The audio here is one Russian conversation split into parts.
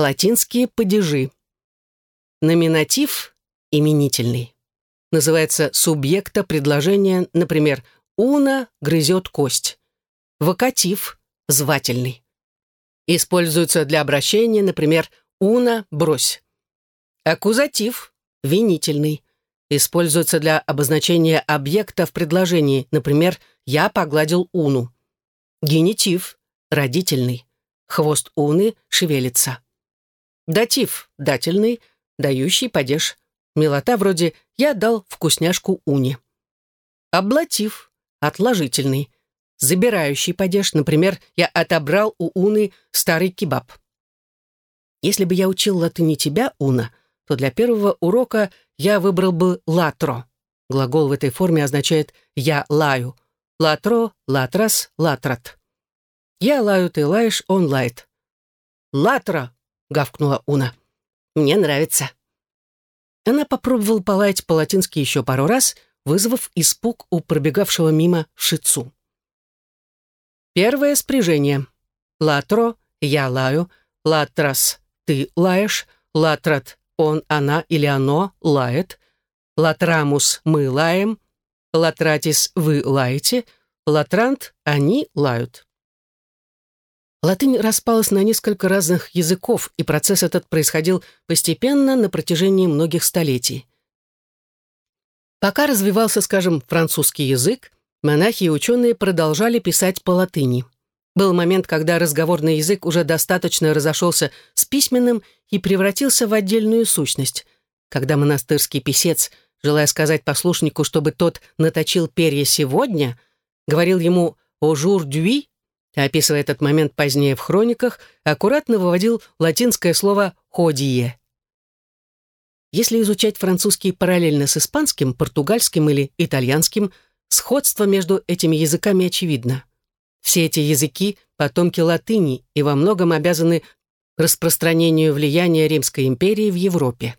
Латинские падежи. Номинатив – именительный. Называется субъекта предложения, например, «уна грызет кость». Вокатив – звательный. Используется для обращения, например, «уна брось». Аккузатив – винительный. Используется для обозначения объекта в предложении, например, «я погладил уну». Генитив – родительный. Хвост уны шевелится. Датив – дательный, дающий падеж. Милота вроде «я дал вкусняшку уне». Аблатив – отложительный, забирающий падеж. Например, я отобрал у уны старый кебаб. Если бы я учил латыни тебя, Уна, то для первого урока я выбрал бы «латро». Глагол в этой форме означает «я лаю». «Латро», «латрас», «латрат». «Я лаю, ты лаешь, он лает». «Латро», — гавкнула Уна. «Мне нравится». Она попробовала полаять по-латински еще пару раз, вызвав испуг у пробегавшего мимо шицу. Первое спряжение. Латро — я лаю, латрас — ты лаешь, латрат — он, она или оно лает, латрамус — мы лаем, латратис — вы лаете, латрант — они лают. Латынь распалась на несколько разных языков, и процесс этот происходил постепенно на протяжении многих столетий. Пока развивался, скажем, французский язык, монахи и ученые продолжали писать по латыни. Был момент, когда разговорный язык уже достаточно разошелся с письменным и превратился в отдельную сущность. Когда монастырский писец, желая сказать послушнику, чтобы тот наточил перья сегодня, говорил ему «au jour d'hui», описывая этот момент позднее в хрониках, аккуратно выводил латинское слово «ходие». Если изучать французский параллельно с испанским, португальским или итальянским, сходство между этими языками очевидно. Все эти языки — потомки латыни и во многом обязаны распространению влияния Римской империи в Европе.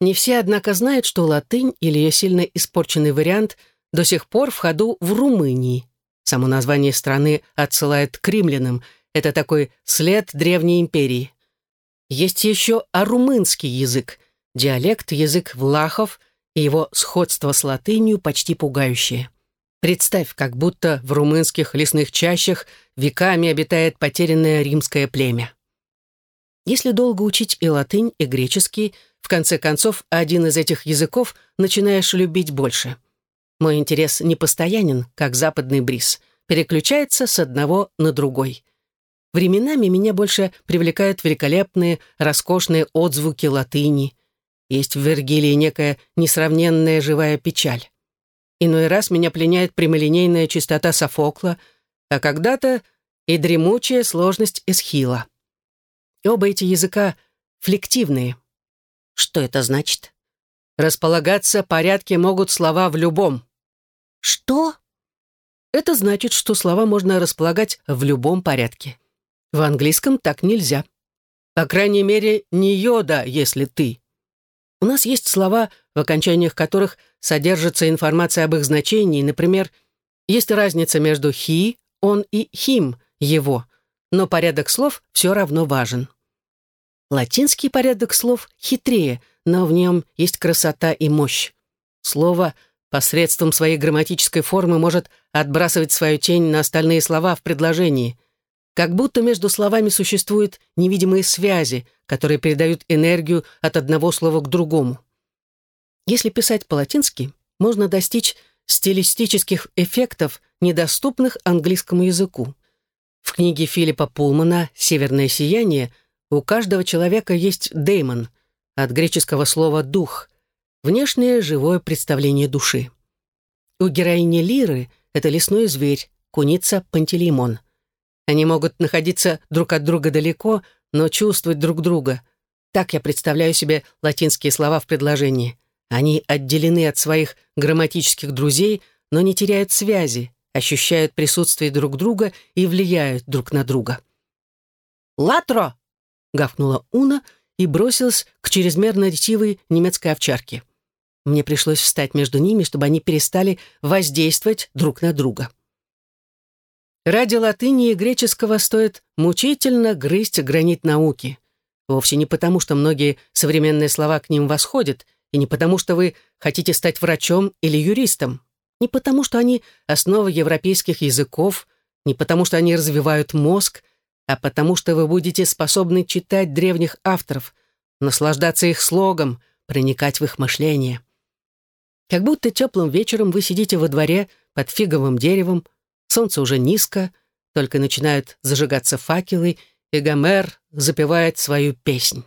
Не все, однако, знают, что латынь или ее сильно испорченный вариант до сих пор в ходу в Румынии. Само название страны отсылает к римлянам. Это такой след древней империи. Есть еще арумынский язык, диалект, язык влахов, и его сходство с латынью почти пугающее. Представь, как будто в румынских лесных чащах веками обитает потерянное римское племя. Если долго учить и латынь, и греческий, в конце концов, один из этих языков начинаешь любить больше. Мой интерес не постоянен, как западный бриз, переключается с одного на другой. Временами меня больше привлекают великолепные, роскошные отзвуки латыни. Есть в Вергилии некая несравненная живая печаль. Иной раз меня пленяет прямолинейная чистота Софокла, а когда-то и дремучая сложность Эсхила. И оба эти языка флективные. Что это значит? Располагаться порядке могут слова в любом. Что? Это значит, что слова можно располагать в любом порядке. В английском так нельзя. По крайней мере, не йода, если ты. У нас есть слова, в окончаниях которых содержится информация об их значении. Например, есть разница между «he», «он» и «him», «его», но порядок слов все равно важен. Латинский порядок слов хитрее – но в нем есть красота и мощь. Слово посредством своей грамматической формы может отбрасывать свою тень на остальные слова в предложении. Как будто между словами существуют невидимые связи, которые передают энергию от одного слова к другому. Если писать по-латински, можно достичь стилистических эффектов, недоступных английскому языку. В книге Филиппа Пулмана «Северное сияние» у каждого человека есть деймон, от греческого слова «дух», внешнее живое представление души. У героини Лиры это лесной зверь, куница Пантелеймон. Они могут находиться друг от друга далеко, но чувствовать друг друга. Так я представляю себе латинские слова в предложении. Они отделены от своих грамматических друзей, но не теряют связи, ощущают присутствие друг друга и влияют друг на друга. «Латро!» — гавкнула Уна — и бросилась к чрезмерно ретивой немецкой овчарке. Мне пришлось встать между ними, чтобы они перестали воздействовать друг на друга. Ради латыни и греческого стоит мучительно грызть гранит науки. Вовсе не потому, что многие современные слова к ним восходят, и не потому, что вы хотите стать врачом или юристом, не потому, что они основа европейских языков, не потому, что они развивают мозг, а потому, что вы будете способны читать древних авторов, наслаждаться их слогом, проникать в их мышление. Как будто теплым вечером вы сидите во дворе под фиговым деревом, солнце уже низко, только начинают зажигаться факелы, и Гомер запевает свою песнь.